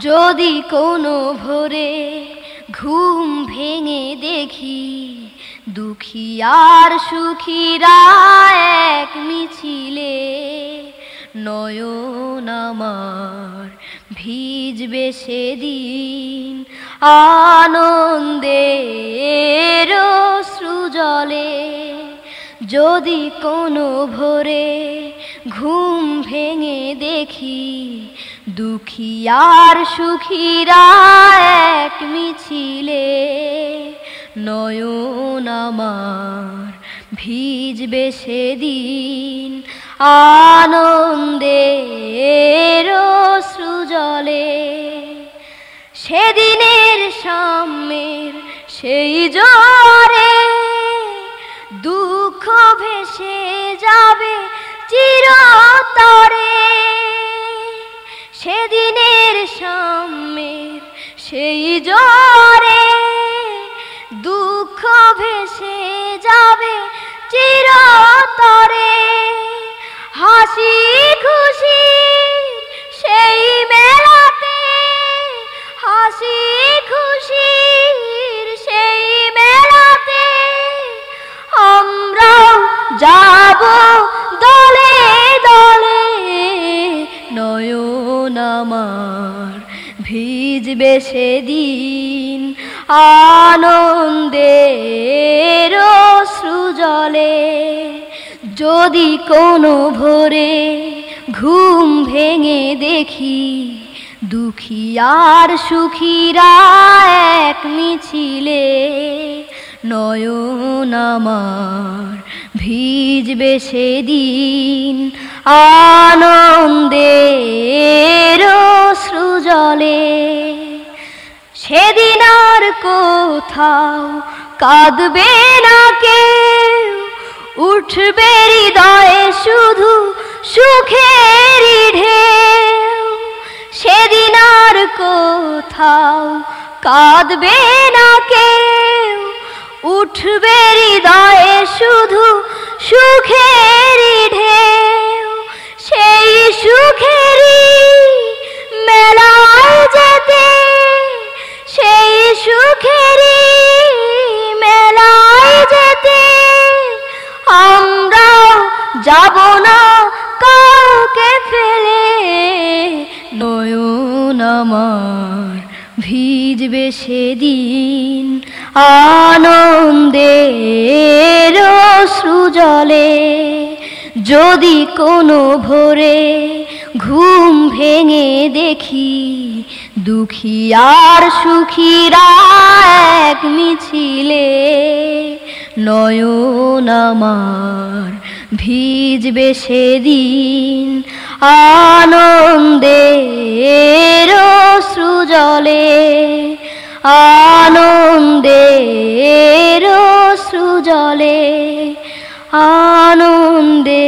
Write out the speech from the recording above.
যদি কোনো ভোরে ঘুম ভেঙে দেখি, দুঃখী আর সুখীরা এক মিছিলে, নয়ন আমার ভিজবে সেদিন আনন্দের সৃজলে। যদি কোনো ভোরে ঘুম ভেঙে দেখি দুঃখী আর সুখীরা এক মিছিলে। নয়ন আমার ভিজবে সেদিন আনন্দের সৃজলে। সেদিনের সাম্যের সেই জোরে দুঃখ ভেসে যাবে চিরতরে। সেদিনের সাম্যের সেই জরে দুঃখ ভেসে ভিজবে সেদিন আনন্দের সৃজলে যদি কোনো ভোরে ঘুম ভেঙে দেখি, দুঃখী আর সুখীরা এক মিছিলে। নয়ন আমার ভিজবে সেদিন আনন্দের সেদিন আর কোথাও কাঁদবে না কেউ। উঠবে হৃদয়ে শুধু সুখের ঢেউ। সেদিন আর কোথাও কাঁদবে না কেউ। উঠবে হৃদয়ে শুধু সুখের যাব না কাউকে ফেলে। নয়ন আমার ভিজবে সেদিন। আনন্দের সৃজলে যদি কোনো ভোরে ঘুম ভেঙে দেখি, দুঃখী আর সুখীরা এক মিছিলে। নয়ন আমার ভিজবে সেদিন আনন্দের সৃজলে আনন্দের সৃজলে আনন্দের